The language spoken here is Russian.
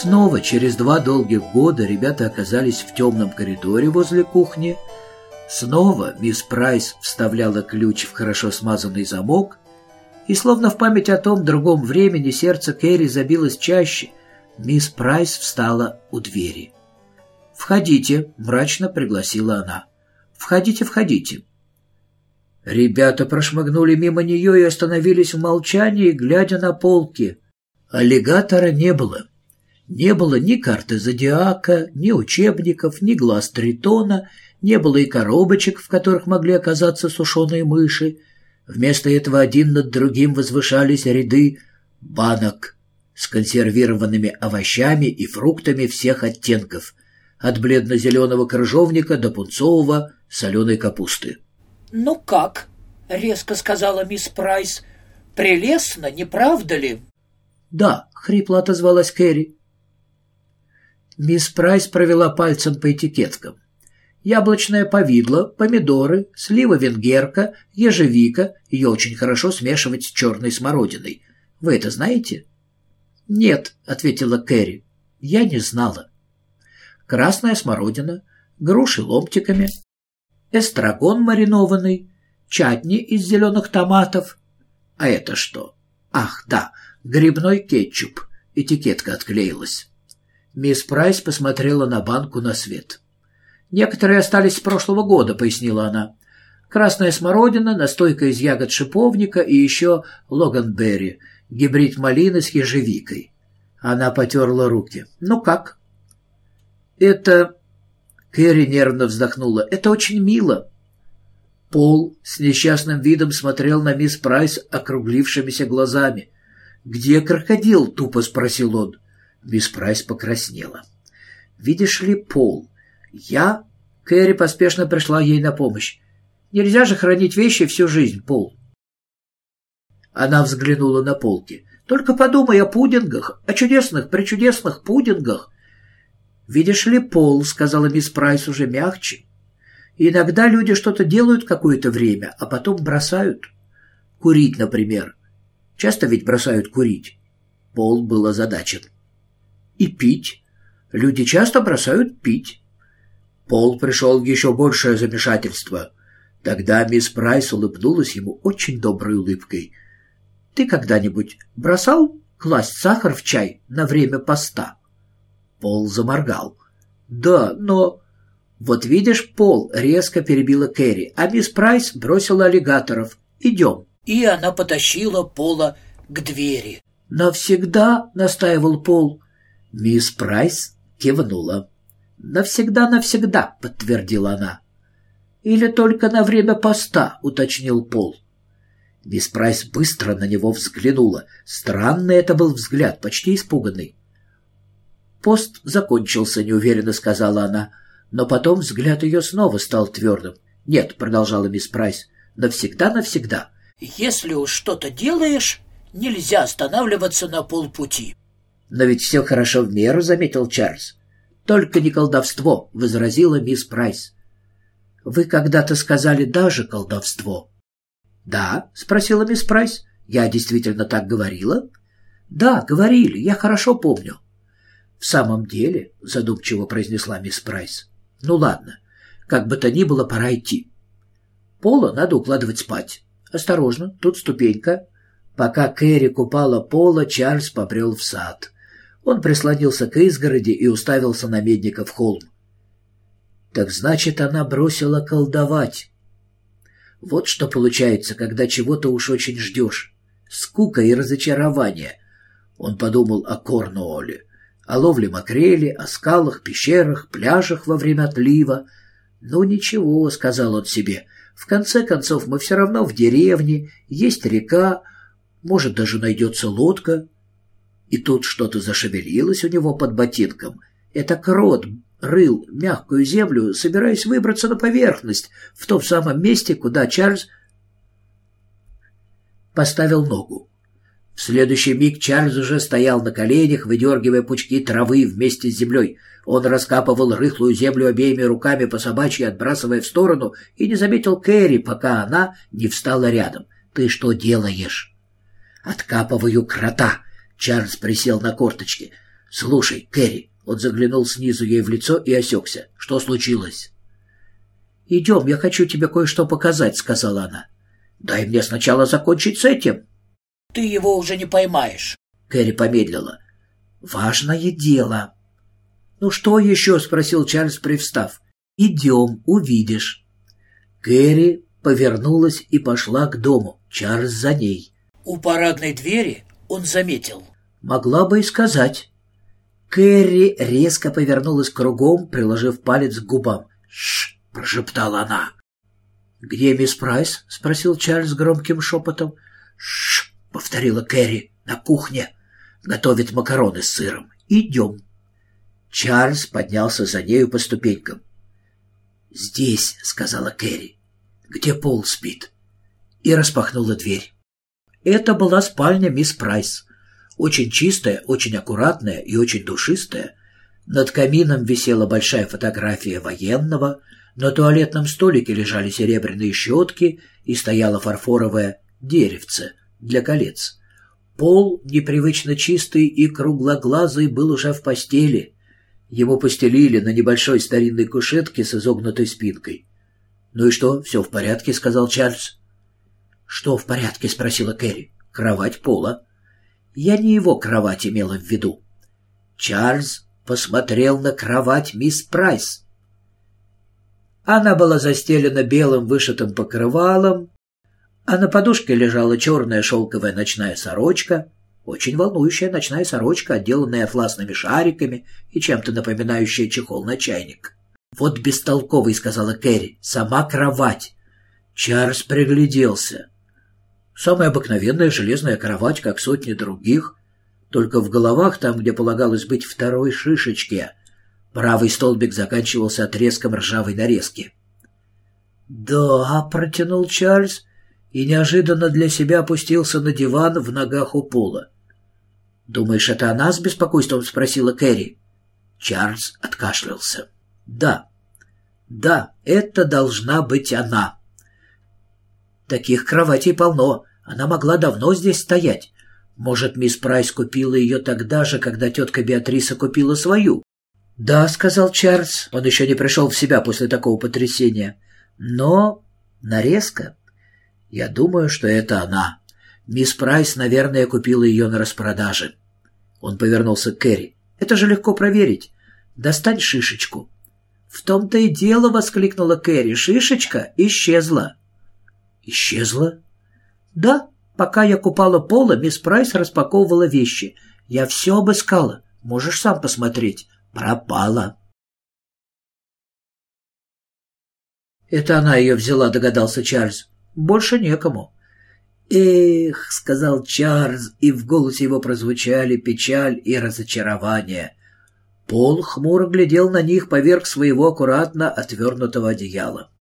Снова через два долгих года ребята оказались в темном коридоре возле кухни. Снова мисс Прайс вставляла ключ в хорошо смазанный замок, и словно в память о том другом времени сердце Кэрри забилось чаще, мисс Прайс встала у двери. «Входите», — мрачно пригласила она. «Входите, входите». Ребята прошмыгнули мимо нее и остановились в молчании, глядя на полки. Аллигатора не было. Не было ни карты зодиака, ни учебников, ни глаз тритона, не было и коробочек, в которых могли оказаться сушеные мыши. Вместо этого один над другим возвышались ряды банок с консервированными овощами и фруктами всех оттенков, от бледно-зеленого крыжовника до пунцового соленой капусты. «Ну как?» — резко сказала мисс Прайс. «Прелестно, не правда ли?» «Да», — хрипло отозвалась Кэрри. Мисс Прайс провела пальцем по этикеткам. Яблочное повидло, помидоры, слива-венгерка, ежевика. Ее очень хорошо смешивать с черной смородиной. Вы это знаете? «Нет», — ответила Кэрри. «Я не знала». Красная смородина, груши ломтиками, эстрагон маринованный, чатни из зеленых томатов. А это что? Ах, да, грибной кетчуп. Этикетка отклеилась. Мисс Прайс посмотрела на банку на свет. «Некоторые остались с прошлого года», — пояснила она. «Красная смородина, настойка из ягод шиповника и еще логанберри, гибрид малины с ежевикой». Она потерла руки. «Ну как?» «Это...» Кэрри нервно вздохнула. «Это очень мило». Пол с несчастным видом смотрел на мисс Прайс округлившимися глазами. «Где крокодил?» — тупо спросил он. Мисс Прайс покраснела. «Видишь ли, Пол, я...» Кэрри поспешно пришла ей на помощь. «Нельзя же хранить вещи всю жизнь, Пол». Она взглянула на полки. «Только подумай о пудингах, о чудесных, причудесных пудингах». «Видишь ли, Пол», — сказала мисс Прайс уже мягче, «иногда люди что-то делают какое-то время, а потом бросают. Курить, например. Часто ведь бросают курить». Пол был озадачен и пить. Люди часто бросают пить. Пол пришел в еще большее замешательство. Тогда мисс Прайс улыбнулась ему очень доброй улыбкой. «Ты когда-нибудь бросал класть сахар в чай на время поста?» Пол заморгал. «Да, но...» «Вот видишь, Пол резко перебила Кэрри, а мисс Прайс бросила аллигаторов. Идем». И она потащила Пола к двери. «Навсегда», — настаивал Пол. Мисс Прайс кивнула. «Навсегда-навсегда», — подтвердила она. «Или только на время поста», — уточнил Пол. Мисс Прайс быстро на него взглянула. Странный это был взгляд, почти испуганный. «Пост закончился», — неуверенно сказала она. Но потом взгляд ее снова стал твердым. «Нет», — продолжала мисс Прайс, — «навсегда-навсегда». «Если уж что-то делаешь, нельзя останавливаться на полпути». «Но ведь все хорошо в меру», — заметил Чарльз. «Только не колдовство», — возразила мисс Прайс. «Вы когда-то сказали даже колдовство». «Да?» — спросила мисс Прайс. «Я действительно так говорила?» «Да, говорили, я хорошо помню». «В самом деле», — задумчиво произнесла мисс Прайс. «Ну ладно, как бы то ни было, пора идти. Пола надо укладывать спать. Осторожно, тут ступенька». Пока Кэрри купала Пола, Чарльз побрел в сад. Он прислонился к изгороди и уставился на Медников холм. Так значит, она бросила колдовать. Вот что получается, когда чего-то уж очень ждешь. Скука и разочарование. Он подумал о Корнуолле, о ловле макрели, о скалах, пещерах, пляжах во время отлива. «Ну ничего», — сказал он себе, — «в конце концов мы все равно в деревне, есть река, может, даже найдется лодка». И тут что-то зашевелилось у него под ботинком. Это крот рыл мягкую землю, собираясь выбраться на поверхность, в том самом месте, куда Чарльз поставил ногу. В следующий миг Чарльз уже стоял на коленях, выдергивая пучки травы вместе с землей. Он раскапывал рыхлую землю обеими руками по собачьи, отбрасывая в сторону, и не заметил Кэрри, пока она не встала рядом. «Ты что делаешь?» «Откапываю крота», Чарльз присел на корточки. «Слушай, Кэрри», — он заглянул снизу ей в лицо и осекся. «Что случилось?» «Идем, я хочу тебе кое-что показать», — сказала она. «Дай мне сначала закончить с этим». «Ты его уже не поймаешь». Кэрри помедлила. «Важное дело». «Ну что еще?» — спросил Чарльз, привстав. «Идем, увидишь». Кэрри повернулась и пошла к дому. Чарльз за ней. У парадной двери он заметил. Могла бы и сказать. Кэрри резко повернулась кругом, приложив палец к губам. «Шш!» — прошептала она. «Где мисс Прайс?» — спросил Чарльз громким шепотом. «Шш!» — повторила Кэрри. «На кухне. Готовит макароны с сыром. Идем». Чарльз поднялся за нею по ступенькам. «Здесь», — сказала Кэрри, — «где Пол спит», и распахнула дверь. Это была спальня мисс Прайс. Очень чистая, очень аккуратная и очень душистая. Над камином висела большая фотография военного, на туалетном столике лежали серебряные щетки и стояло фарфоровое деревце для колец. Пол, непривычно чистый и круглоглазый, был уже в постели. Ему постелили на небольшой старинной кушетке с изогнутой спинкой. «Ну и что, все в порядке?» — сказал Чарльз. «Что в порядке?» — спросила Кэрри. «Кровать пола». Я не его кровать имела в виду. Чарльз посмотрел на кровать мисс Прайс. Она была застелена белым вышитым покрывалом, а на подушке лежала черная шелковая ночная сорочка — очень волнующая ночная сорочка, отделанная атласными шариками и чем-то напоминающая чехол на чайник. «Вот бестолковый», — сказала Кэрри, — «сама кровать». Чарльз пригляделся. Самая обыкновенная железная кровать, как сотни других, только в головах, там, где полагалось быть второй шишечке, правый столбик заканчивался отрезком ржавой нарезки. «Да», — протянул Чарльз, и неожиданно для себя опустился на диван в ногах у пола. «Думаешь, это она с беспокойством?» — спросила Кэрри. Чарльз откашлялся. «Да, да, это должна быть она. Таких кроватей полно. Она могла давно здесь стоять. Может, мисс Прайс купила ее тогда же, когда тетка Беатриса купила свою?» «Да», — сказал Чарльз. Он еще не пришел в себя после такого потрясения. «Но нарезка. Я думаю, что это она. Мисс Прайс, наверное, купила ее на распродаже». Он повернулся к Кэрри. «Это же легко проверить. Достань шишечку». «В том-то и дело!» — воскликнула Кэрри. «Шишечка исчезла». «Исчезла?» «Да. Пока я купала пола, мисс Прайс распаковывала вещи. Я все обыскала. Можешь сам посмотреть. Пропала». «Это она ее взяла», — догадался Чарльз. «Больше некому». «Эх», — сказал Чарльз, и в голосе его прозвучали печаль и разочарование. Пол хмуро глядел на них поверх своего аккуратно отвернутого одеяла.